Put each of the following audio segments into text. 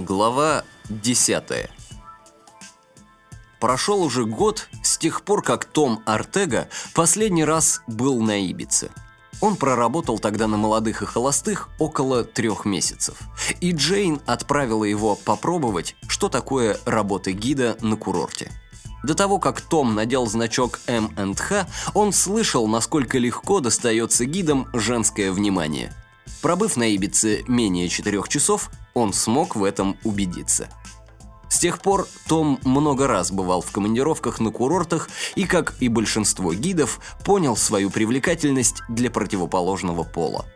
Глава 10. Прошел уже год с тех пор, как Том Артега последний раз был на Ибице. Он проработал тогда на молодых и холостых около трех месяцев. И Джейн отправила его попробовать, что такое работа гида на курорте. До того, как Том надел значок МНХ, он слышал, насколько легко достается гидам женское внимание. Пробыв на Ибице менее четырех часов, он смог в этом убедиться. С тех пор Том много раз бывал в командировках на курортах и, как и большинство гидов, понял свою привлекательность для противоположного пола.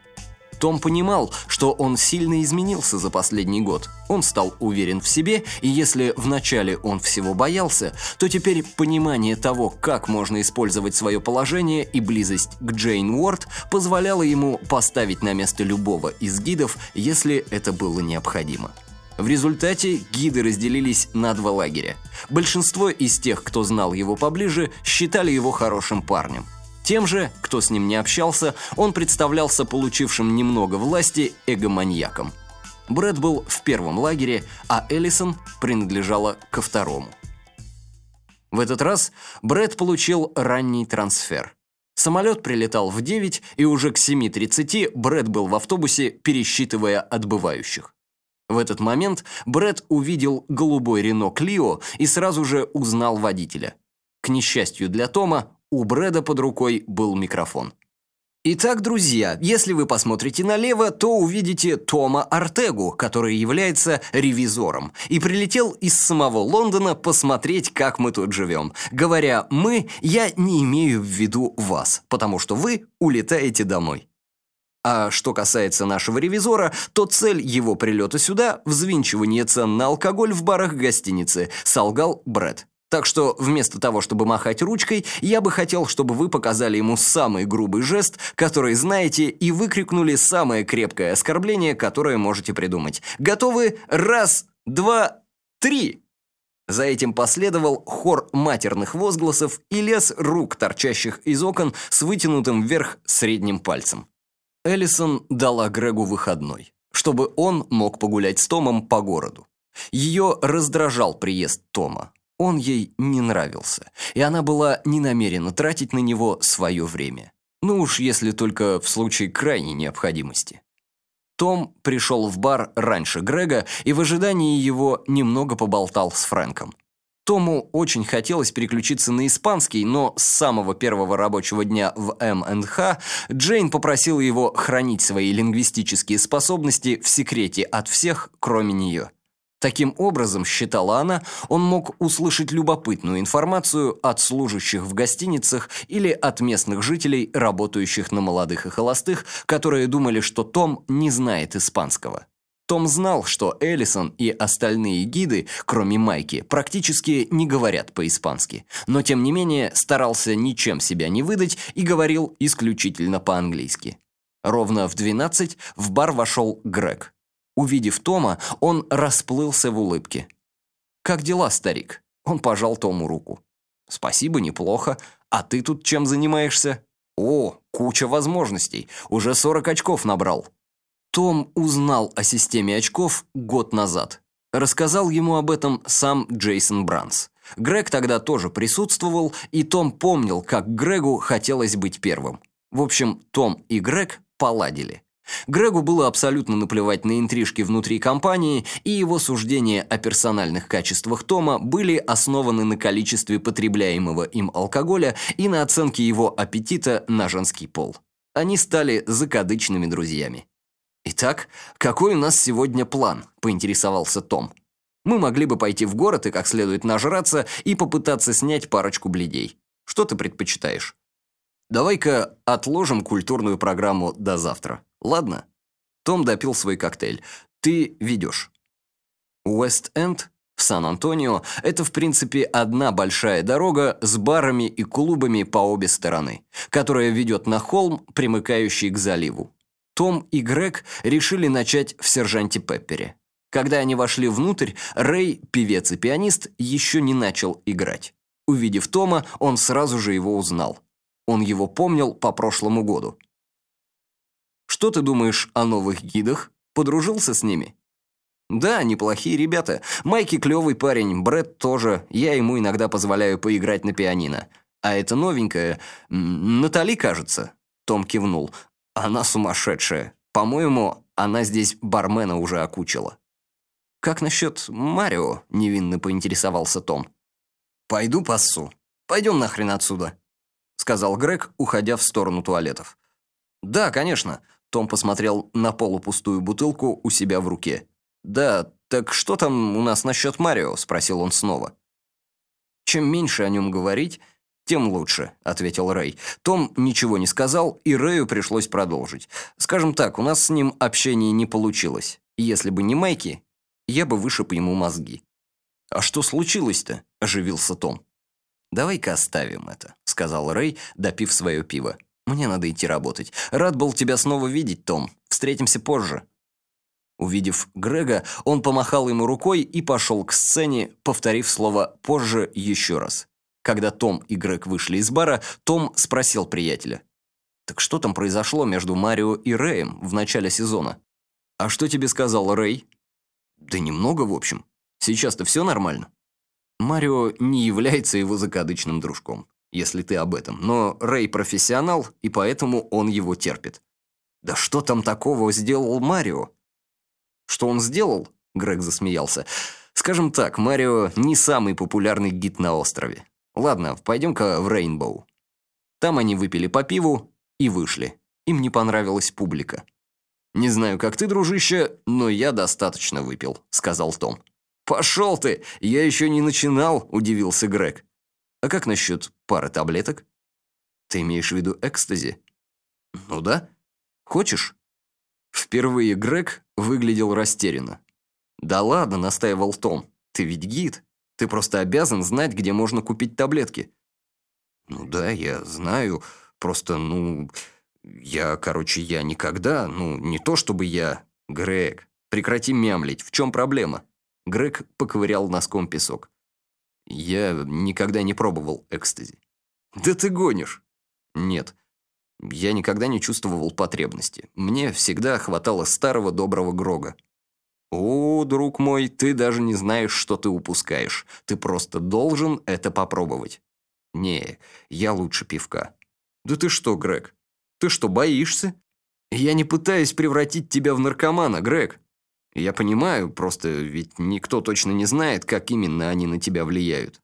Том понимал, что он сильно изменился за последний год. Он стал уверен в себе, и если вначале он всего боялся, то теперь понимание того, как можно использовать свое положение и близость к Джейн Уорд позволяло ему поставить на место любого из гидов, если это было необходимо. В результате гиды разделились на два лагеря. Большинство из тех, кто знал его поближе, считали его хорошим парнем. Тем же, кто с ним не общался, он представлялся получившим немного власти эгоманьяком. Брэд был в первом лагере, а Эллисон принадлежала ко второму. В этот раз Брэд получил ранний трансфер. Самолет прилетал в 9, и уже к 7.30 Брэд был в автобусе, пересчитывая отбывающих. В этот момент Брэд увидел голубой Рено Клио и сразу же узнал водителя. К несчастью для Тома, у Брэда под рукой был микрофон. Итак, друзья, если вы посмотрите налево, то увидите Тома Артегу, который является ревизором, и прилетел из самого Лондона посмотреть, как мы тут живем. Говоря «мы», я не имею в виду вас, потому что вы улетаете домой. А что касается нашего ревизора, то цель его прилета сюда – взвинчивание цен на алкоголь в барах гостиницы, солгал Брэд. Так что вместо того, чтобы махать ручкой, я бы хотел, чтобы вы показали ему самый грубый жест, который знаете, и выкрикнули самое крепкое оскорбление, которое можете придумать. Готовы? Раз, два, три! За этим последовал хор матерных возгласов и лес рук, торчащих из окон с вытянутым вверх средним пальцем. Эллисон дала Грегу выходной, чтобы он мог погулять с Томом по городу. Ее раздражал приезд Тома. Он ей не нравился, и она была не намерена тратить на него свое время. Ну уж если только в случае крайней необходимости. Том пришел в бар раньше Грега и в ожидании его немного поболтал с Фрэнком. Тому очень хотелось переключиться на испанский, но с самого первого рабочего дня в МНХ Джейн попросила его хранить свои лингвистические способности в секрете от всех, кроме нее. Таким образом, считала она, он мог услышать любопытную информацию от служащих в гостиницах или от местных жителей, работающих на молодых и холостых, которые думали, что Том не знает испанского. Том знал, что Эллисон и остальные гиды, кроме Майки, практически не говорят по-испански, но тем не менее старался ничем себя не выдать и говорил исключительно по-английски. Ровно в 12 в бар вошел Грег. Увидев Тома, он расплылся в улыбке. «Как дела, старик?» Он пожал Тому руку. «Спасибо, неплохо. А ты тут чем занимаешься?» «О, куча возможностей. Уже 40 очков набрал». Том узнал о системе очков год назад. Рассказал ему об этом сам Джейсон Бранс. Грег тогда тоже присутствовал, и Том помнил, как Грегу хотелось быть первым. В общем, Том и Грег поладили. Грегу было абсолютно наплевать на интрижки внутри компании, и его суждения о персональных качествах Тома были основаны на количестве потребляемого им алкоголя и на оценке его аппетита на женский пол. Они стали закадычными друзьями. «Итак, какой у нас сегодня план?» – поинтересовался Том. «Мы могли бы пойти в город и как следует нажраться и попытаться снять парочку бледей. Что ты предпочитаешь?» «Давай-ка отложим культурную программу до завтра, ладно?» Том допил свой коктейль. «Ты ведешь». Уэст-Энд в Сан-Антонио – это, в принципе, одна большая дорога с барами и клубами по обе стороны, которая ведет на холм, примыкающий к заливу. Том и Грег решили начать в «Сержанте Пеппере». Когда они вошли внутрь, Рэй, певец и пианист, еще не начал играть. Увидев Тома, он сразу же его узнал. Он его помнил по прошлому году. «Что ты думаешь о новых гидах? Подружился с ними?» «Да, неплохие ребята. Майки клевый парень, Брэд тоже. Я ему иногда позволяю поиграть на пианино. А это новенькая... Натали, кажется?» Том кивнул. «Она сумасшедшая. По-моему, она здесь бармена уже окучила». «Как насчет Марио?» — невинно поинтересовался Том. «Пойду пассу. Пойдем нахрен отсюда», — сказал Грег, уходя в сторону туалетов. «Да, конечно», — Том посмотрел на полупустую бутылку у себя в руке. «Да, так что там у нас насчет Марио?» — спросил он снова. «Чем меньше о нем говорить, тем лучше», — ответил Рэй. Том ничего не сказал, и Рэю пришлось продолжить. «Скажем так, у нас с ним общение не получилось. Если бы не Майки, я бы вышиб ему мозги». «А что случилось-то?» – оживился Том. «Давай-ка оставим это», – сказал Рэй, допив свое пиво. «Мне надо идти работать. Рад был тебя снова видеть, Том. Встретимся позже». Увидев Грега, он помахал ему рукой и пошел к сцене, повторив слово «позже» еще раз. Когда Том и Грег вышли из бара, Том спросил приятеля. «Так что там произошло между Марио и Рэем в начале сезона?» «А что тебе сказал Рэй?» «Да немного, в общем. Сейчас-то все нормально?» Марио не является его закадычным дружком, если ты об этом. Но Рэй профессионал, и поэтому он его терпит. «Да что там такого сделал Марио?» «Что он сделал?» — Грег засмеялся. «Скажем так, Марио не самый популярный гид на острове. Ладно, пойдем-ка в Рейнбоу». Там они выпили по пиву и вышли. Им не понравилась публика. «Не знаю, как ты, дружище, но я достаточно выпил», — сказал Том. «Пошел ты! Я еще не начинал», — удивился Грег. «А как насчет пары таблеток?» «Ты имеешь в виду экстази?» «Ну да. Хочешь?» Впервые Грег выглядел растерянно. «Да ладно», — настаивал Том. «Ты ведь гид. Ты просто обязан знать, где можно купить таблетки». «Ну да, я знаю. Просто, ну... Я, короче, я никогда... Ну, не то чтобы я... Грег, прекрати мямлить. В чем проблема?» Грег поковырял носком песок. «Я никогда не пробовал экстази». «Да ты гонишь!» «Нет. Я никогда не чувствовал потребности. Мне всегда хватало старого доброго Грога». «О, друг мой, ты даже не знаешь, что ты упускаешь. Ты просто должен это попробовать». «Не, я лучше пивка». «Да ты что, Грег? Ты что, боишься?» «Я не пытаюсь превратить тебя в наркомана, Грег. Я понимаю, просто ведь никто точно не знает, как именно они на тебя влияют.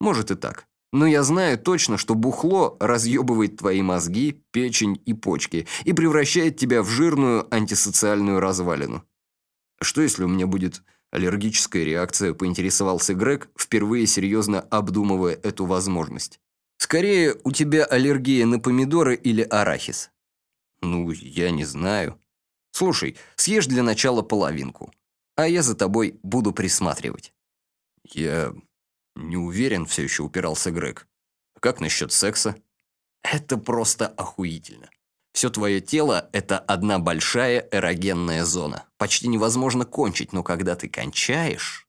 Может и так. Но я знаю точно, что бухло разъебывает твои мозги, печень и почки и превращает тебя в жирную антисоциальную развалину. Что если у меня будет аллергическая реакция, поинтересовался Грег, впервые серьезно обдумывая эту возможность. Скорее, у тебя аллергия на помидоры или арахис. Ну, я не знаю. Слушай, съешь для начала половинку, а я за тобой буду присматривать». «Я не уверен», — все еще упирался Грег. «Как насчет секса?» «Это просто охуительно. Все твое тело — это одна большая эрогенная зона. Почти невозможно кончить, но когда ты кончаешь...»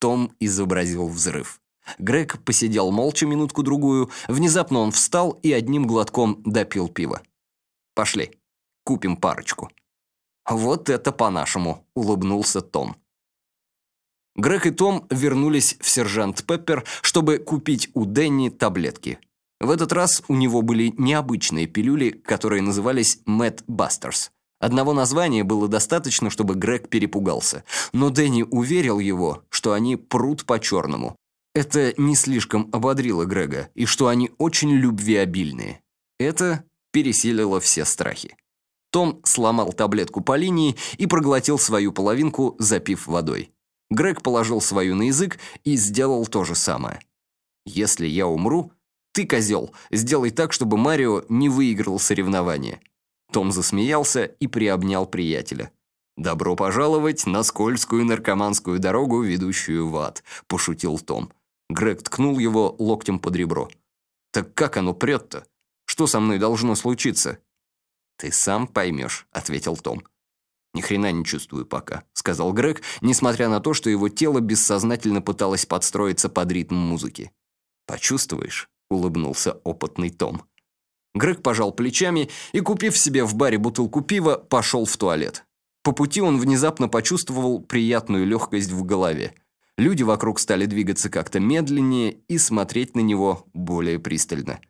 Том изобразил взрыв. Грег посидел молча минутку-другую, внезапно он встал и одним глотком допил пиво. «Пошли». Купим парочку». «Вот это по-нашему», — улыбнулся Том. Грег и Том вернулись в сержант Пеппер, чтобы купить у Дэнни таблетки. В этот раз у него были необычные пилюли, которые назывались Мэтт Бастерс. Одного названия было достаточно, чтобы Грег перепугался, но Дэнни уверил его, что они прут по-черному. Это не слишком ободрило Грега, и что они очень любвеобильные. Это пересилило все страхи. Том сломал таблетку по линии и проглотил свою половинку, запив водой. Грег положил свою на язык и сделал то же самое. «Если я умру, ты, козел, сделай так, чтобы Марио не выиграл соревнование». Том засмеялся и приобнял приятеля. «Добро пожаловать на скользкую наркоманскую дорогу, ведущую в ад», – пошутил Том. Грег ткнул его локтем под ребро. «Так как оно прет-то? Что со мной должно случиться?» «Ты сам поймешь», — ответил Том. «Ни хрена не чувствую пока», — сказал Грег, несмотря на то, что его тело бессознательно пыталось подстроиться под ритм музыки. «Почувствуешь?» — улыбнулся опытный Том. Грег пожал плечами и, купив себе в баре бутылку пива, пошел в туалет. По пути он внезапно почувствовал приятную легкость в голове. Люди вокруг стали двигаться как-то медленнее и смотреть на него более пристально.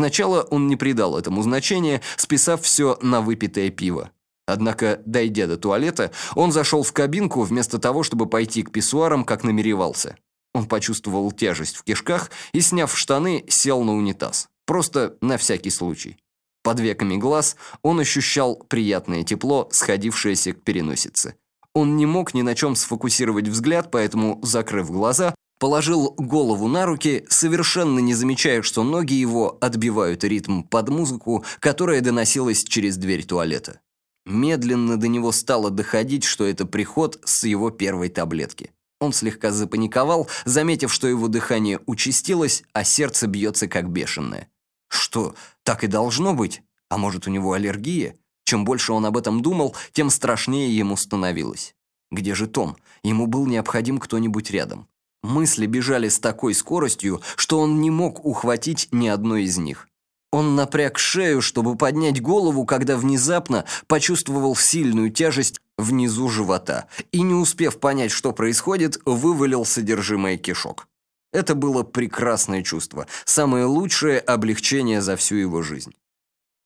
Сначала он не придал этому значения, списав все на выпитое пиво. Однако, дойдя до туалета, он зашел в кабинку вместо того, чтобы пойти к писсуарам, как намеревался. Он почувствовал тяжесть в кишках и, сняв штаны, сел на унитаз. Просто на всякий случай. Под веками глаз он ощущал приятное тепло, сходившееся к переносице. Он не мог ни на чем сфокусировать взгляд, поэтому, закрыв глаза, положил голову на руки, совершенно не замечая, что ноги его отбивают ритм под музыку, которая доносилась через дверь туалета. Медленно до него стало доходить, что это приход с его первой таблетки. Он слегка запаниковал, заметив, что его дыхание участилось, а сердце бьется как бешеное. Что, так и должно быть? А может, у него аллергия? Чем больше он об этом думал, тем страшнее ему становилось. Где же Том? Ему был необходим кто-нибудь рядом. Мысли бежали с такой скоростью, что он не мог ухватить ни одной из них. Он напряг шею, чтобы поднять голову, когда внезапно почувствовал сильную тяжесть внизу живота и, не успев понять, что происходит, вывалил содержимое кишок. Это было прекрасное чувство, самое лучшее облегчение за всю его жизнь.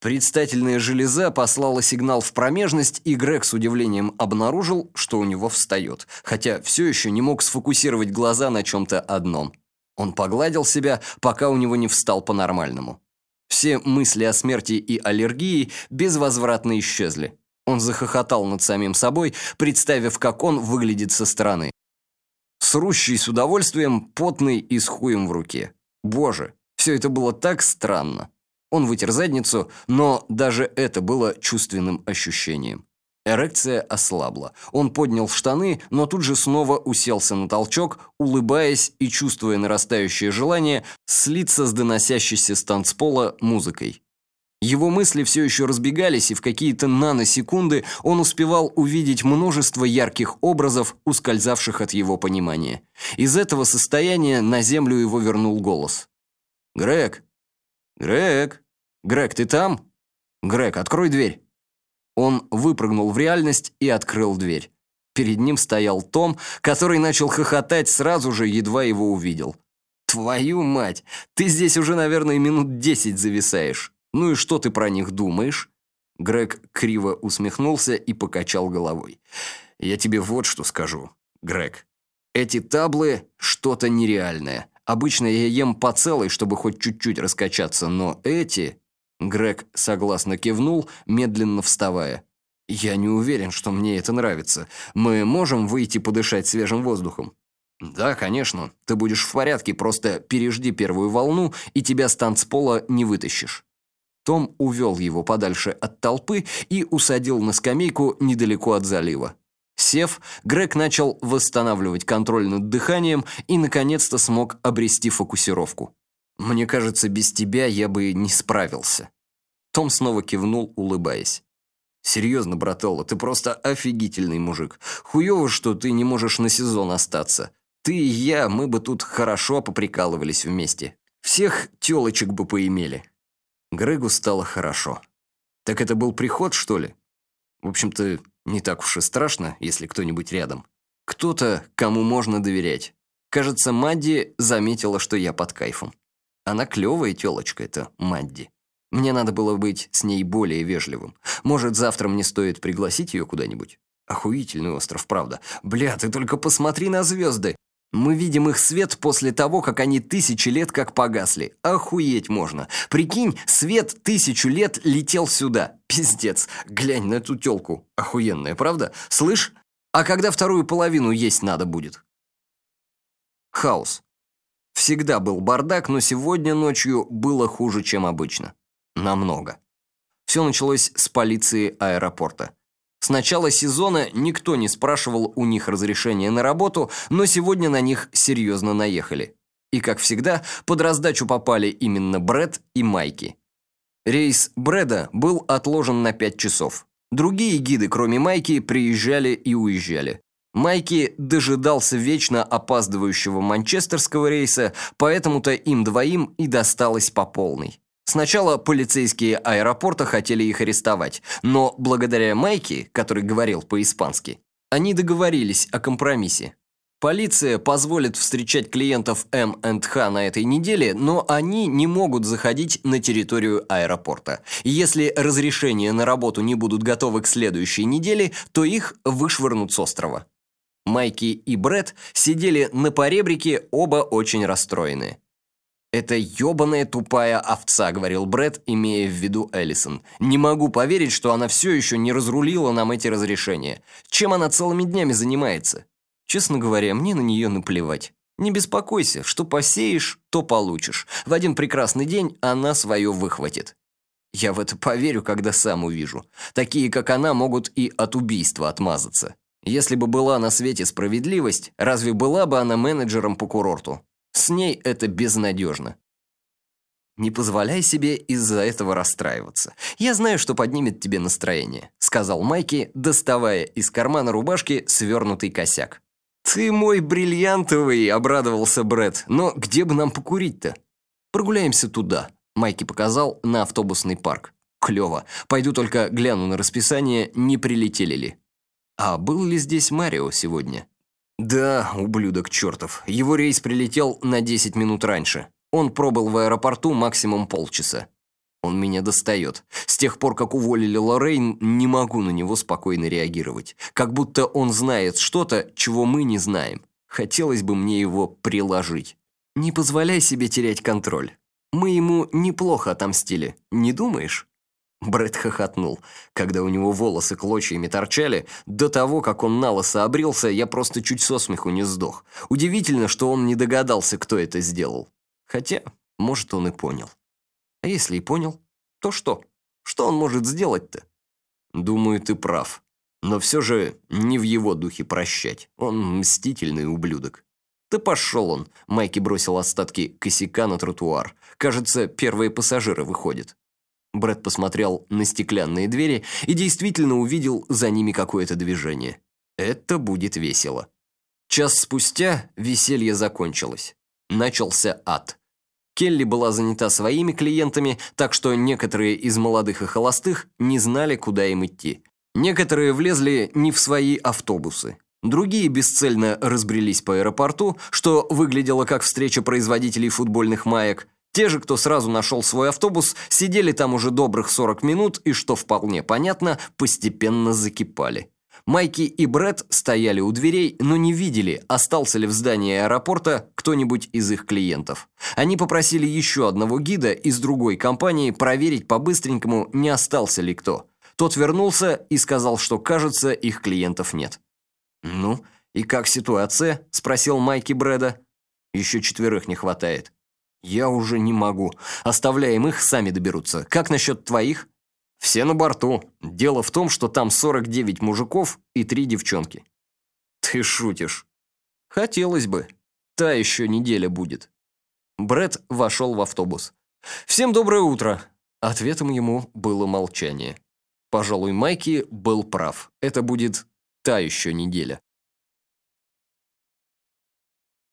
Предстательная железа послала сигнал в промежность, и Грег с удивлением обнаружил, что у него встает, хотя все еще не мог сфокусировать глаза на чем-то одном. Он погладил себя, пока у него не встал по-нормальному. Все мысли о смерти и аллергии безвозвратно исчезли. Он захохотал над самим собой, представив, как он выглядит со стороны. Срущий с удовольствием, потный и с хуем в руке. Боже, все это было так странно. Он вытер задницу, но даже это было чувственным ощущением. Эрекция ослабла. Он поднял штаны, но тут же снова уселся на толчок, улыбаясь и чувствуя нарастающее желание слиться с доносящейся с танцпола музыкой. Его мысли все еще разбегались, и в какие-то наносекунды он успевал увидеть множество ярких образов, ускользавших от его понимания. Из этого состояния на землю его вернул голос. «Грег! Грег! Грег, ты там? Грег, открой дверь!» Он выпрыгнул в реальность и открыл дверь. Перед ним стоял Том, который начал хохотать сразу же, едва его увидел. «Твою мать! Ты здесь уже, наверное, минут десять зависаешь. Ну и что ты про них думаешь?» Грег криво усмехнулся и покачал головой. «Я тебе вот что скажу, Грег. Эти таблы — что-то нереальное. Обычно я ем по целой, чтобы хоть чуть-чуть раскачаться, но эти Грег согласно кивнул, медленно вставая. «Я не уверен, что мне это нравится. Мы можем выйти подышать свежим воздухом?» «Да, конечно. Ты будешь в порядке, просто пережди первую волну, и тебя с танцпола не вытащишь». Том увел его подальше от толпы и усадил на скамейку недалеко от залива. Сев, Грег начал восстанавливать контроль над дыханием и, наконец-то, смог обрести фокусировку. Мне кажется, без тебя я бы не справился». Том снова кивнул, улыбаясь. «Серьезно, брателло, ты просто офигительный мужик. Хуёво, что ты не можешь на сезон остаться. Ты и я, мы бы тут хорошо поприкалывались вместе. Всех тёлочек бы поимели». Грегу стало хорошо. «Так это был приход, что ли?» В общем-то, не так уж и страшно, если кто-нибудь рядом. Кто-то, кому можно доверять. Кажется, Мадди заметила, что я под кайфом. Она клевая тёлочка, это Мадди. Мне надо было быть с ней более вежливым. Может, завтра мне стоит пригласить ее куда-нибудь? Охуительный остров, правда. Бля, ты только посмотри на звезды. Мы видим их свет после того, как они тысячи лет как погасли. Охуеть можно. Прикинь, свет тысячу лет летел сюда. Пиздец. Глянь на эту тёлку. Охуенная, правда? Слышь? А когда вторую половину есть надо будет? Хаос. Всегда был бардак, но сегодня ночью было хуже, чем обычно. Намного. Все началось с полиции аэропорта. С начала сезона никто не спрашивал у них разрешения на работу, но сегодня на них серьезно наехали. И, как всегда, под раздачу попали именно Брэд и Майки. Рейс Брэда был отложен на 5 часов. Другие гиды, кроме Майки, приезжали и уезжали. Майки дожидался вечно опаздывающего манчестерского рейса, поэтому-то им двоим и досталось по полной. Сначала полицейские аэропорта хотели их арестовать, но благодаря Майке, который говорил по-испански, они договорились о компромиссе. Полиция позволит встречать клиентов М&Х на этой неделе, но они не могут заходить на территорию аэропорта. если разрешения на работу не будут готовы к следующей неделе, то их вышвырнут с острова. Майки и Бред сидели на поребрике, оба очень расстроены. «Это ёбаная тупая овца», — говорил Бред, имея в виду Эллисон. «Не могу поверить, что она все еще не разрулила нам эти разрешения. Чем она целыми днями занимается?» «Честно говоря, мне на нее наплевать. Не беспокойся, что посеешь, то получишь. В один прекрасный день она свое выхватит». Я в это поверю, когда сам увижу. Такие, как она, могут и от убийства отмазаться. Если бы была на свете справедливость, разве была бы она менеджером по курорту? С ней это безнадежно. «Не позволяй себе из-за этого расстраиваться. Я знаю, что поднимет тебе настроение», — сказал Майки, доставая из кармана рубашки свернутый косяк. «Ты мой бриллиантовый!» — обрадовался Бред. «Но где бы нам покурить-то?» «Прогуляемся туда», — Майки показал на автобусный парк. «Клево. Пойду только гляну на расписание, не прилетели ли». «А был ли здесь Марио сегодня?» Да, ублюдок чертов. Его рейс прилетел на 10 минут раньше. Он пробыл в аэропорту максимум полчаса. Он меня достает. С тех пор, как уволили Лоррейн, не могу на него спокойно реагировать. Как будто он знает что-то, чего мы не знаем. Хотелось бы мне его приложить. Не позволяй себе терять контроль. Мы ему неплохо отомстили, не думаешь? Брэд хохотнул. Когда у него волосы клочьями торчали, до того, как он на лысо обрился, я просто чуть со смеху не сдох. Удивительно, что он не догадался, кто это сделал. Хотя, может, он и понял. А если и понял, то что? Что он может сделать-то? Думаю, ты прав. Но все же не в его духе прощать. Он мстительный ублюдок. Да пошел он. Майки бросил остатки косяка на тротуар. Кажется, первые пассажиры выходят. Брэд посмотрел на стеклянные двери и действительно увидел за ними какое-то движение. Это будет весело. Час спустя веселье закончилось. Начался ад. Келли была занята своими клиентами, так что некоторые из молодых и холостых не знали, куда им идти. Некоторые влезли не в свои автобусы. Другие бесцельно разбрелись по аэропорту, что выглядело как встреча производителей футбольных маек, те же, кто сразу нашел свой автобус, сидели там уже добрых 40 минут и, что вполне понятно, постепенно закипали. Майки и Бред стояли у дверей, но не видели, остался ли в здании аэропорта кто-нибудь из их клиентов. Они попросили еще одного гида из другой компании проверить по-быстренькому, не остался ли кто. Тот вернулся и сказал, что, кажется, их клиентов нет. «Ну, и как ситуация?» – спросил Майки Брэда. «Еще четверых не хватает». «Я уже не могу. Оставляем их, сами доберутся. Как насчет твоих?» «Все на борту. Дело в том, что там 49 мужиков и три девчонки». «Ты шутишь?» «Хотелось бы. Та еще неделя будет». Бред вошел в автобус. «Всем доброе утро!» Ответом ему было молчание. Пожалуй, Майки был прав. Это будет та еще неделя.